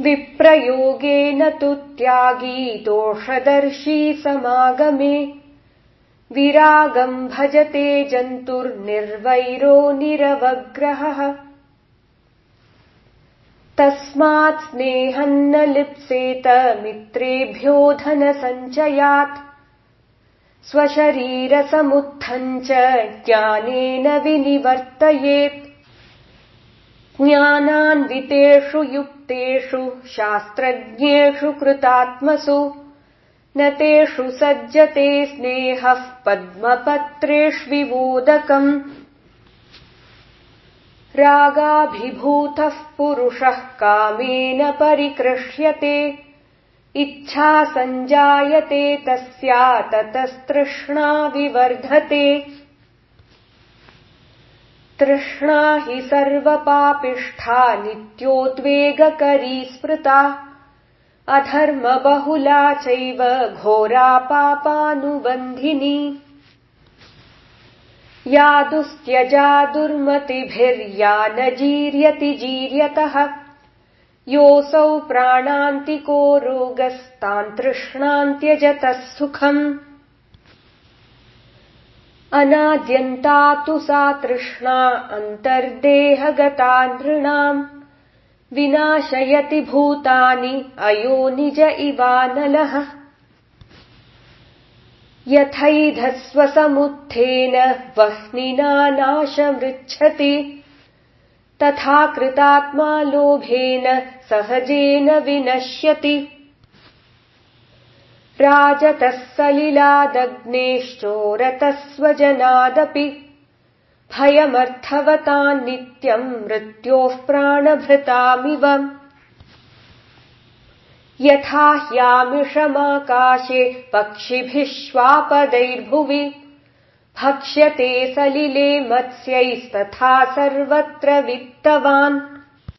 विप्रयोगेन तु त्यागी दोषदर्शी समागमे। विरागम् भजते जन्तुर्निर्वैरो निरवग्रहः। तस्मात् स्नेहन्न लिप्सेत मित्रेभ्यो धनसञ्चयात्। स्वशरीरसमुत्थम् च ज्ञानेन विनिवर्तयेत् ज्ञानान्वितेषु युक्तेषु शास्त्रज्ञेषु कृतात्मसु। न तेषु सज्जते स्नेहः पद्मपत्रेष्विवोदकम् रागाभिभूतः पुरुषः कामेन परिकृष्यते। इच्छा सञ्जायते तस्या ततस्तृष्णा विवर्धते तृष्णा हि सर्वपापिष्ठा नित्योद्वेगकरी स्मृता। अधर्मबहुला चैव घोरा पापानुबन्धिनी। या दुस्त्यजा दुर्मतिभिर्या न जीर्यति जीर्यतः। योऽसौ प्राणान्तिको तृष्णान्त्यजतः सुखम् अनाद्यन्ता तु सा तृष्णा अन्तर्देहगता नृणाम् विनाशयति भूतानि अयो निज इवानलः यथैधस्वसमुत्थेन वह्निना नाशमृच्छति तथा कृतात्मा लोभेन सहजेन विनश्यति राजतः सलिलादग्नेश्चोरतः स्वजनादपि भयमर्थवतान् नित्यम् मृत्योः प्राणभृतामिव। यथा ह्यामिषमाकाशे पक्षिभिः श्वापदैर्भुवि भक्ष्यते सलिले मत्स्यैस्तथा सर्वत्र वित्तवान्